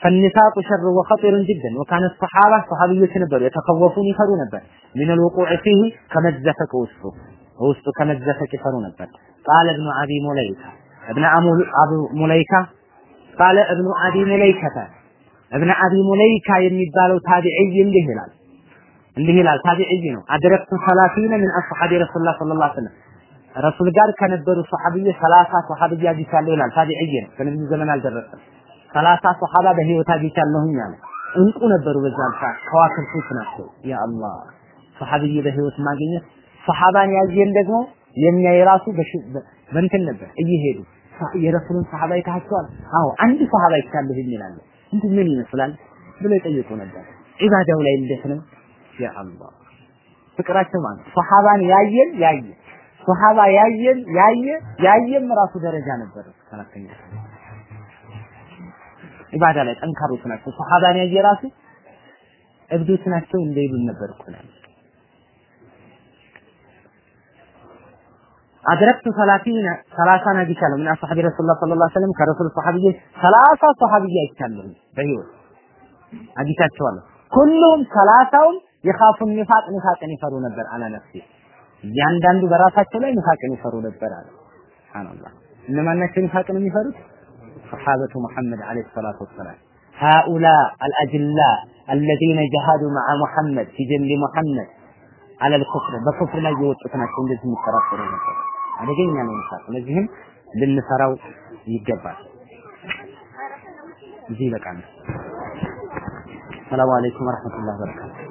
[SPEAKER 1] فالنفاق شر وخطر جدا وكان الصحابة صحابية نبر يتخوفون يفروا نبر من الوقوع فيه كمزفك وسطه وسطه كمزفك يفروا نبر قال ابن أبي مليكة ابن أبو مليكة قال ابن أبي مليكة እብነ አቢ ሙለይካ የሚባለው ታቢዒይ እንዲህ ይላል። እንዲህ ይላል ታቢዒይ ነው። አድረክቱ ሰላሲነ ምን አስሐቢ ረሱላህ ሰለላሁ ዐለይሂ ወሰለም። ረሱል ጋር ከነበሩ ሰሐቢይ ሰላሳ ሰሐቢይ አግኝቻለሁ ይላል። ታቢዒይ ነው። ከነብዩ ዘመን አልደረሰም። ሰላሳ ሰሐባ በህይወት አግኝቻለሁኝ አለ። እንቁ ነበሩ በዛ ሰዓት። ከዋክብቶች ናቸው። ያ አላህ! ሰሐቢይ በህይወት ማግኘት። ሰሐባን ያየን ደግሞ የሚያይ ራሱ በእንትን ነበር። እየሄዱ የረሱልን ሰሐባ ይታቸዋል አዎ አንድ ሰሐባ ይቻለሁ ይላል እንት ምን ይመስላል ብሎ ይጠይቁ ነበር። ዒባዳው ላይ እንዴት ነው? ያ አላህ ፍቅራቸው ማለት ሰሐባን ያየን ያየ ሰሐባ ያየን ያየ ያየም ራሱ ደረጃ ነበር። ከነከኛ ኢባዳ ላይ ጠንካሮች ናቸው። ሰሃባን ያየ ራሱ እብዶች ናቸው እንደይሉ ነበር እኮ أدركت ثلاثين ثلاثة نبي كانوا من أصحاب رسول الله صلى الله عليه وسلم كرسول الصحابي ثلاثة صحابي كانوا بهيوت أبي كاتشوال كلهم ثلاثهم يخاف النفاق نفاق يፈሩ ነበር على نفسي. እያንዳንዱ በራሳቸው ላይ ንፋቅን ይፈሩ ነበር سبحان الله إنما ናቸው ንፋቅን የሚፈሩት صحابة محمد عليه الصلاة والسلام. هؤلاء الأجلاء الذين جهادوا مع محمد في جنب محمد على الكفر. بكفر لا يوطئ نفسهم لازم يتراصروا አደገኛ ነው ስለዚህም ልንሰራው ይገባል። እዚህ በቃ ነው ሰላም አለይኩም ወራህመቱላሂ ወበረካቱ